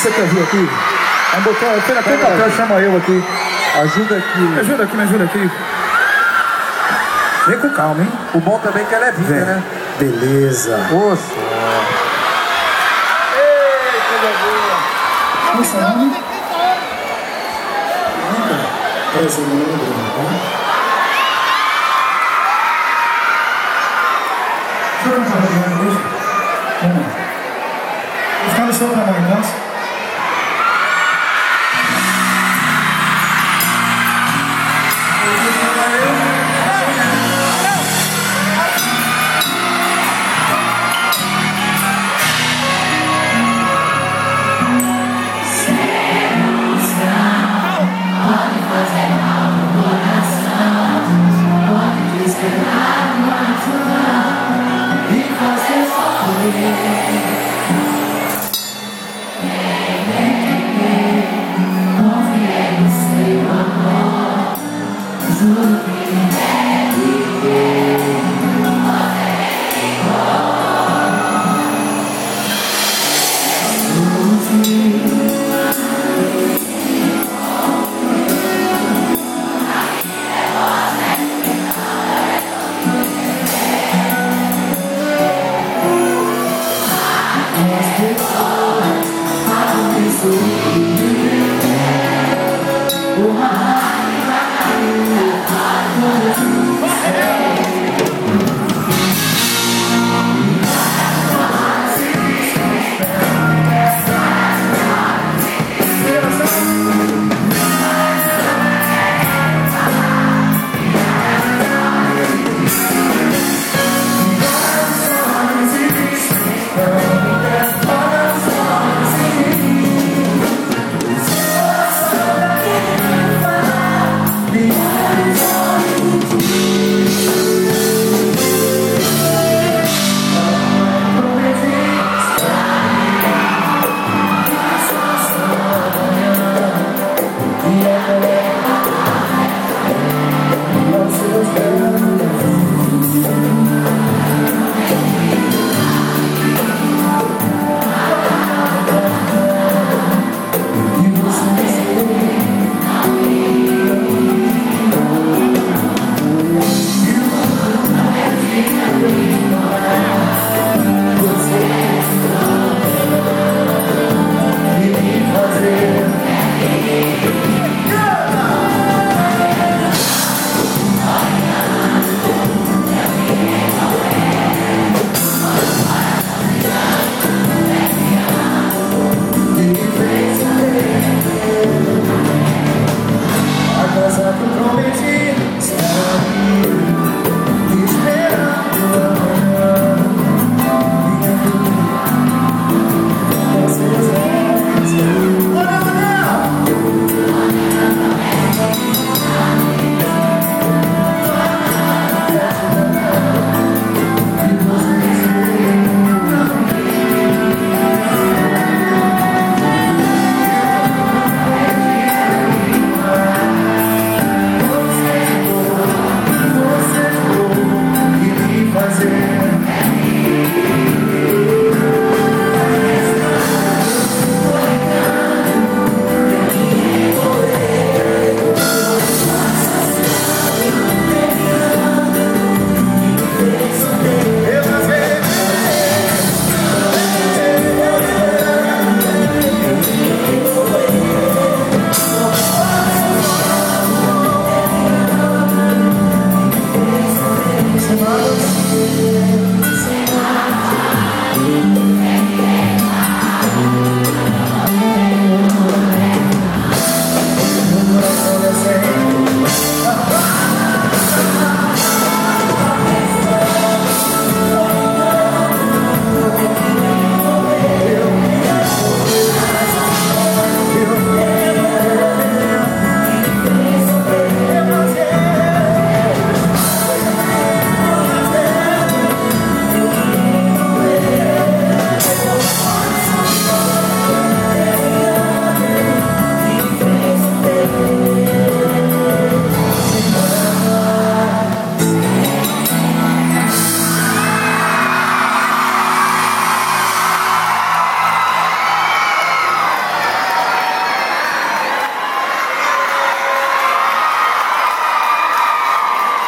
Você quer vir aqui? Na Pega papel, chama eu aqui. Ajuda aqui. Me ajuda aqui, me ajuda aqui. Vem com calma, hein? O bom também é que ela é Vem. né? Beleza. Poxa. Seu nome? Prazer, meu nome é Bruno, tá? Deixa eu cantar aqui, né? Deixa. Vamos lá. Vou ficar no seu tá? I don't need to leave.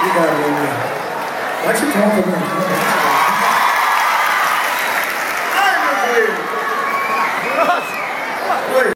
You got it, baby. That's a compliment.